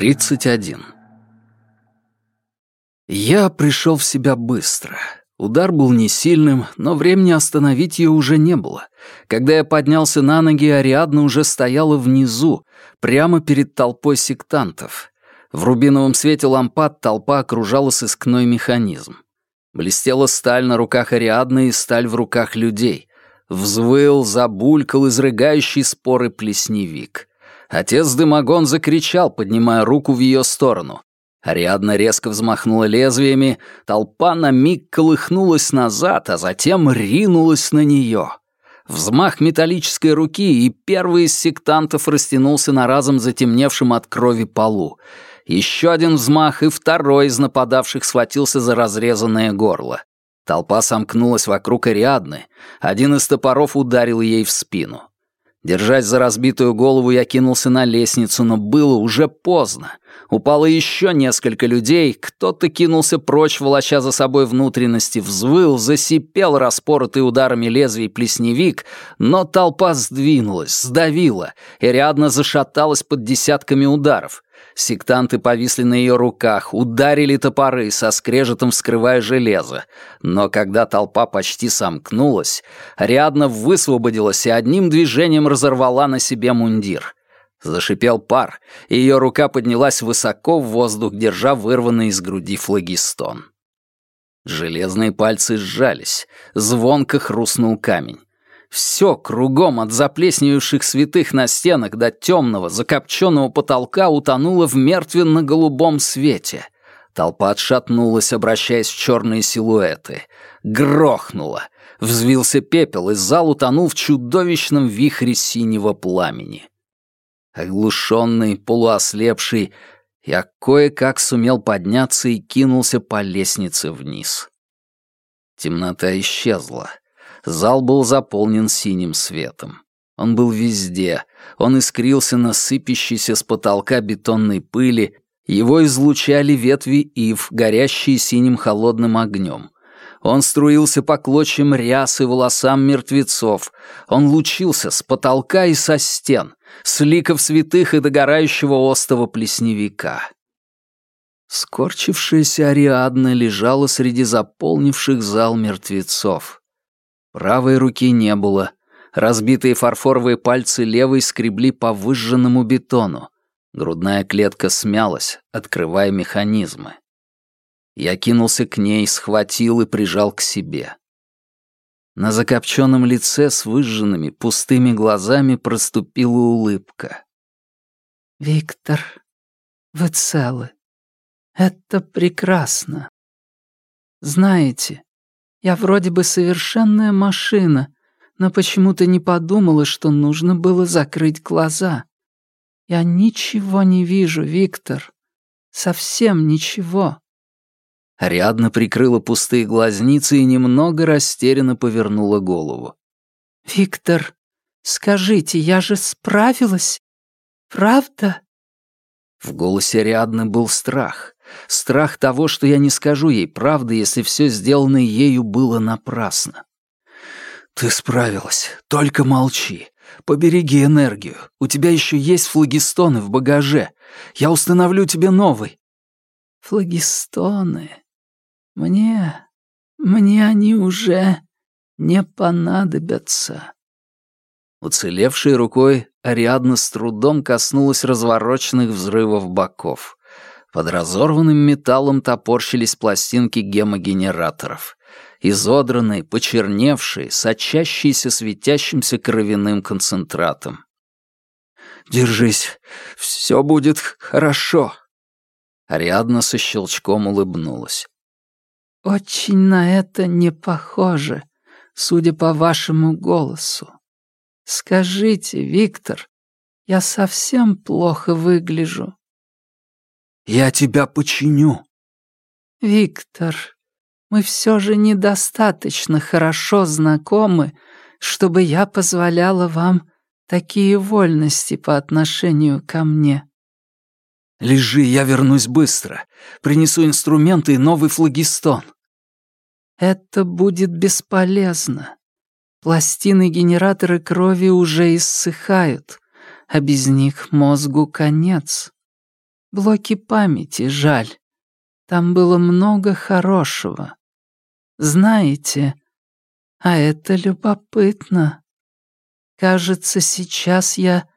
31. Я пришел в себя быстро. Удар был не сильным, но времени остановить ее уже не было. Когда я поднялся на ноги, Ариадна уже стояла внизу, прямо перед толпой сектантов. В рубиновом свете лампад толпа окружала сыскной механизм. Блестела сталь на руках Ариадны и сталь в руках людей. Взвыл, забулькал изрыгающий споры плесневик. Отец Дымогон закричал, поднимая руку в ее сторону. Ариадна резко взмахнула лезвиями, толпа на миг колыхнулась назад, а затем ринулась на нее. Взмах металлической руки, и первый из сектантов растянулся на разом затемневшем от крови полу. Еще один взмах, и второй из нападавших схватился за разрезанное горло. Толпа сомкнулась вокруг Ариадны. Один из топоров ударил ей в спину. Держась за разбитую голову, я кинулся на лестницу, но было уже поздно. Упало еще несколько людей, кто-то кинулся прочь, волоча за собой внутренности, взвыл, засипел распоротый ударами лезвий плесневик, но толпа сдвинулась, сдавила, и рядно зашаталась под десятками ударов. Сектанты повисли на ее руках, ударили топоры, со скрежетом вскрывая железо. Но когда толпа почти сомкнулась, Ариадна высвободилась и одним движением разорвала на себе мундир. Зашипел пар, и ее рука поднялась высоко в воздух, держа вырванный из груди флагистон. Железные пальцы сжались, звонко хрустнул камень. Все кругом от заплесневевших святых на стенах до темного, закопченного потолка утонуло в мертвенно-голубом свете. Толпа отшатнулась, обращаясь в черные силуэты. Грохнула. Взвился пепел, и зал утонул в чудовищном вихре синего пламени. Оглушенный, полуослепший, я кое-как сумел подняться и кинулся по лестнице вниз. Темнота исчезла. Зал был заполнен синим светом. Он был везде. Он искрился на сыпящейся с потолка бетонной пыли. Его излучали ветви ив, горящие синим холодным огнем. Он струился по клочьям ряс и волосам мертвецов. Он лучился с потолка и со стен, с ликов святых и догорающего остова плесневика. Скорчившаяся Ариадна лежала среди заполнивших зал мертвецов. Правой руки не было. Разбитые фарфоровые пальцы левой скребли по выжженному бетону. Грудная клетка смялась, открывая механизмы. Я кинулся к ней, схватил и прижал к себе. На закопченном лице с выжженными, пустыми глазами проступила улыбка. «Виктор, вы целы. Это прекрасно. Знаете, я вроде бы совершенная машина, но почему-то не подумала, что нужно было закрыть глаза. Я ничего не вижу, Виктор. Совсем ничего. Ариадна прикрыла пустые глазницы и немного растерянно повернула голову. «Виктор, скажите, я же справилась? Правда?» В голосе Ариадны был страх. Страх того, что я не скажу ей правды, если все сделанное ею было напрасно. «Ты справилась. Только молчи. Побереги энергию. У тебя еще есть флагистоны в багаже. Я установлю тебе новый». «Флагистоны? Мне... мне они уже не понадобятся». Уцелевшей рукой Ариадна с трудом коснулась развороченных взрывов боков. Под разорванным металлом топорщились пластинки гемогенераторов. Изодранные, почерневшие, сочащиеся светящимся кровяным концентратом. «Держись, все будет хорошо». Ариадна со щелчком улыбнулась. «Очень на это не похоже, судя по вашему голосу. Скажите, Виктор, я совсем плохо выгляжу?» Я тебя починю». «Виктор, мы все же недостаточно хорошо знакомы, чтобы я позволяла вам такие вольности по отношению ко мне». «Лежи, я вернусь быстро. Принесу инструменты и новый флагистон». «Это будет бесполезно. Пластины генераторы крови уже иссыхают, а без них мозгу конец». Блоки памяти, жаль. Там было много хорошего. Знаете, а это любопытно. Кажется, сейчас я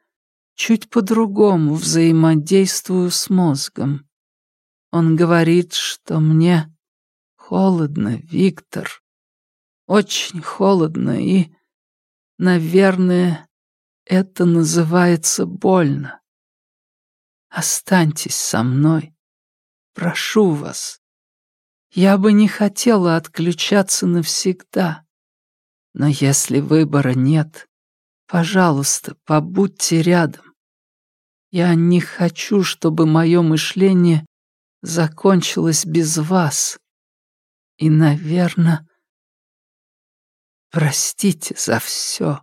чуть по-другому взаимодействую с мозгом. Он говорит, что мне холодно, Виктор. Очень холодно и, наверное, это называется больно. Останьтесь со мной. Прошу вас. Я бы не хотела отключаться навсегда. Но если выбора нет, пожалуйста, побудьте рядом. Я не хочу, чтобы мое мышление закончилось без вас. И, наверное, простите за все.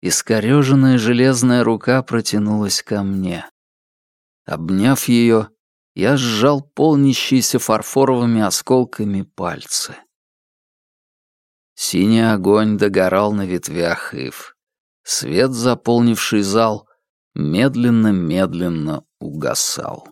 Искореженная железная рука протянулась ко мне. Обняв ее, я сжал полнящиеся фарфоровыми осколками пальцы. Синий огонь догорал на ветвях ив. Свет, заполнивший зал, медленно-медленно угасал.